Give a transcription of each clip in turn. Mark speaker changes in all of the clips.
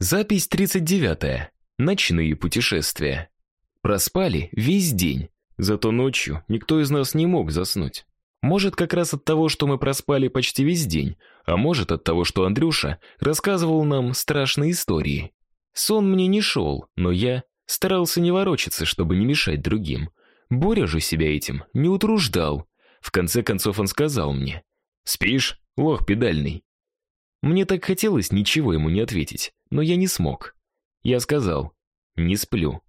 Speaker 1: Запись 39. Ночные путешествия. Проспали весь день. Зато ночью никто из нас не мог заснуть. Может, как раз от того, что мы проспали почти весь день, а может от того, что Андрюша рассказывал нам страшные истории. Сон мне не шел, но я старался не ворочаться, чтобы не мешать другим. Боря же себя этим не утруждал. В конце концов он сказал мне: "Спишь, лох педальный?" Мне так хотелось ничего ему не ответить, но я не смог. Я сказал: "Не сплю".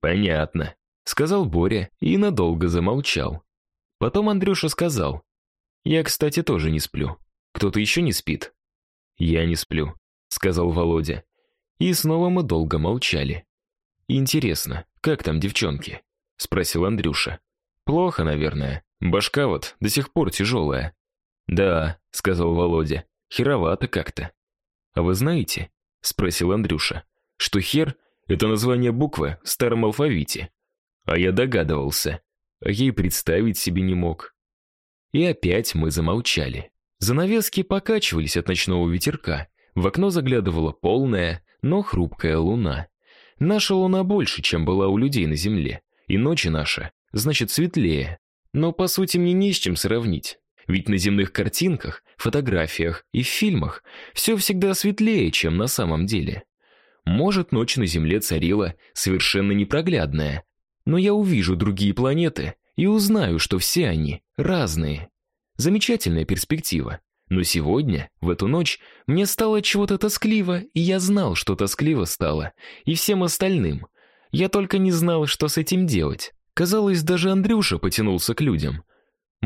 Speaker 1: Понятно, сказал Боря и надолго замолчал. Потом Андрюша сказал: "Я, кстати, тоже не сплю. Кто-то еще не спит?" "Я не сплю", сказал Володя. И снова мы долго молчали. Интересно, как там девчонки? спросил Андрюша. Плохо, наверное. Башка вот до сих пор тяжелая». Да, сказал Володя. Херовато как-то. А вы знаете, спросил Андрюша, что хер это название буквы в старом алфавите. А я догадывался, а ей представить себе не мог. И опять мы замолчали. Занавески покачивались от ночного ветерка. В окно заглядывала полная, но хрупкая луна. Наша луна больше, чем была у людей на земле, и ночи наша, значит, светлее. Но по сути мне не с чем сравнить. Ведь на земных картинках, фотографиях и фильмах все всегда светлее, чем на самом деле. Может, ночь на Земле царила совершенно непроглядная, но я увижу другие планеты и узнаю, что все они разные. Замечательная перспектива. Но сегодня, в эту ночь, мне стало чего-то тоскливо, и я знал, что тоскливо стало, и всем остальным. Я только не знал, что с этим делать. Казалось, даже Андрюша потянулся к людям.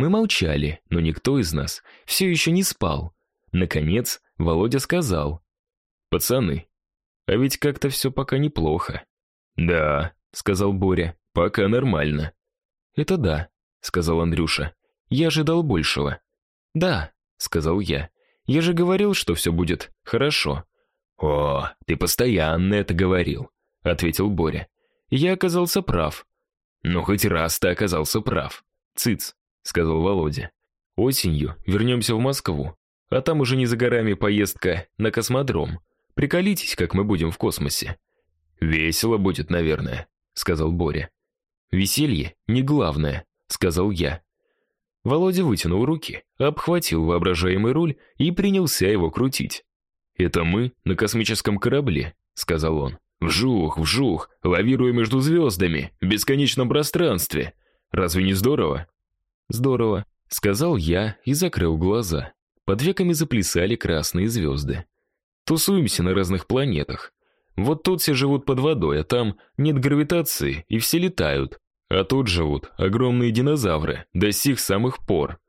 Speaker 1: Мы молчали, но никто из нас все еще не спал. Наконец, Володя сказал: "Пацаны, а ведь как-то все пока неплохо". "Да", сказал Боря. "Пока нормально". "Это да", сказал Андрюша. "Я ожидал большего". "Да", сказал я. "Я же говорил, что все будет хорошо". "О, ты постоянно это говорил", ответил Боря. Я оказался прав. Ну хоть раз ты оказался прав. Цыц сказал Володя. Осенью вернемся в Москву, а там уже не за горами поездка на космодром. Приколитесь, как мы будем в космосе. Весело будет, наверное, сказал Боря. Веселье не главное, сказал я. Володя вытянул руки, обхватил воображаемый руль и принялся его крутить. Это мы на космическом корабле, сказал он. Вжух, вжух, лавируя между звездами в бесконечном пространстве. Разве не здорово? Здорово, сказал я и закрыл глаза. Под веками заплясали красные звезды. Тусуемся на разных планетах. Вот тут все живут под водой, а там нет гравитации, и все летают. А тут живут огромные динозавры до сих самых пор.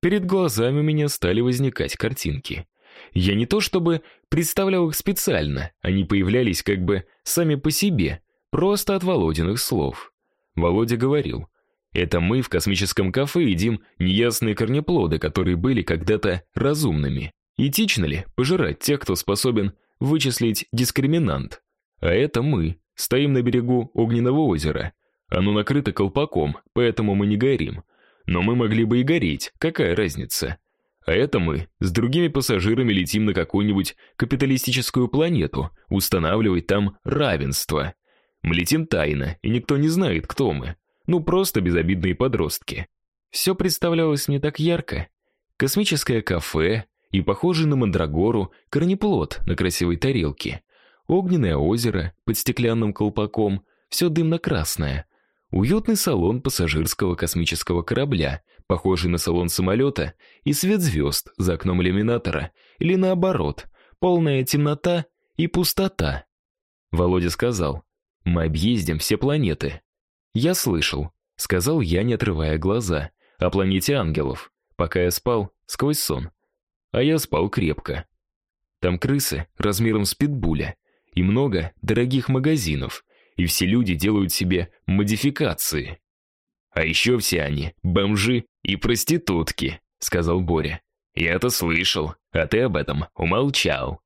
Speaker 1: Перед глазами у меня стали возникать картинки. Я не то чтобы представлял их специально, они появлялись как бы сами по себе, просто от Володиных слов. Володя говорил: это мы в космическом кафе едим неясные корнеплоды, которые были когда-то разумными. Этично ли пожирать тех, кто способен вычислить дискриминант? А это мы стоим на берегу огненного озера. Оно накрыто колпаком, поэтому мы не горим. Но мы могли бы и гореть, какая разница? А это мы с другими пассажирами летим на какую-нибудь капиталистическую планету, устанавливать там равенство. Мы летим тайно, и никто не знает, кто мы. Ну, просто безобидные подростки. Все представлялось мне так ярко. Космическое кафе и похожий на мандрагору корнеплод на красивой тарелке. Огненное озеро под стеклянным колпаком, все дымно-красное. Уютный салон пассажирского космического корабля, похожий на салон самолета, и свет звезд за окном иллюминатора, или наоборот, полная темнота и пустота. Володя сказал: "Мы объездим все планеты. Я слышал, сказал я, не отрывая глаза, о планете ангелов, пока я спал сквозь сон. А я спал крепко. Там крысы размером с питбуля и много дорогих магазинов, и все люди делают себе модификации. А еще все они бомжи и проститутки, сказал Боря. Я это слышал, а ты об этом умолчал.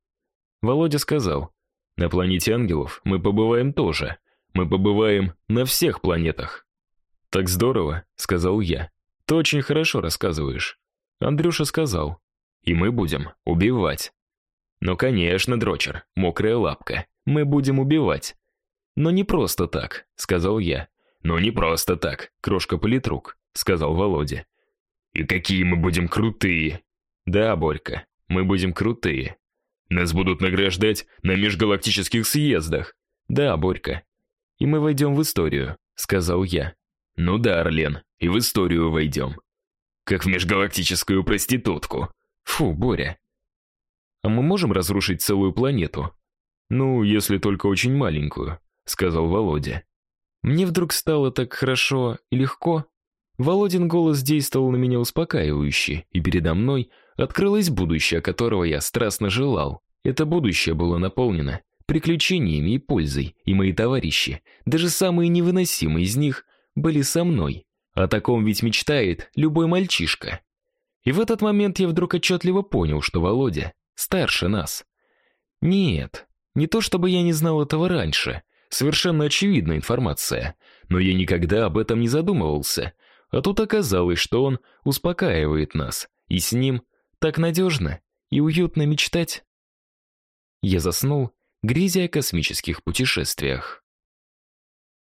Speaker 1: Володя сказал: "На планете ангелов мы побываем тоже, мы побываем на всех планетах. Так здорово, сказал я. Ты очень хорошо рассказываешь. Андрюша сказал: "И мы будем убивать". Ну, конечно, дрочер, мокрая лапка. Мы будем убивать. Но не просто так, сказал я. Но не просто так, крошка-политрук, сказал Володя. И какие мы будем крутые. Да, Борька, мы будем крутые. Нас будут награждать на межгалактических съездах. Да, Борька. И мы войдем в историю, сказал я. Ну да, Орлен, и в историю войдем. Как в межгалактическую проститутку. Фу, Боря. А мы можем разрушить целую планету? Ну, если только очень маленькую, сказал Володя. Мне вдруг стало так хорошо и легко. Володин голос действовал на меня успокаивающе, и передо мной открылось будущее, которого я страстно желал. Это будущее было наполнено приключениями и пользой, и мои товарищи, даже самые невыносимые из них, были со мной. О таком ведь мечтает любой мальчишка. И в этот момент я вдруг отчетливо понял, что Володя старше нас. Нет, не то чтобы я не знал этого раньше, совершенно очевидная информация, но я никогда об этом не задумывался. А тут оказалось, что он успокаивает нас, и с ним так надежно и уютно мечтать. Я заснул, грезя о космических путешествиях.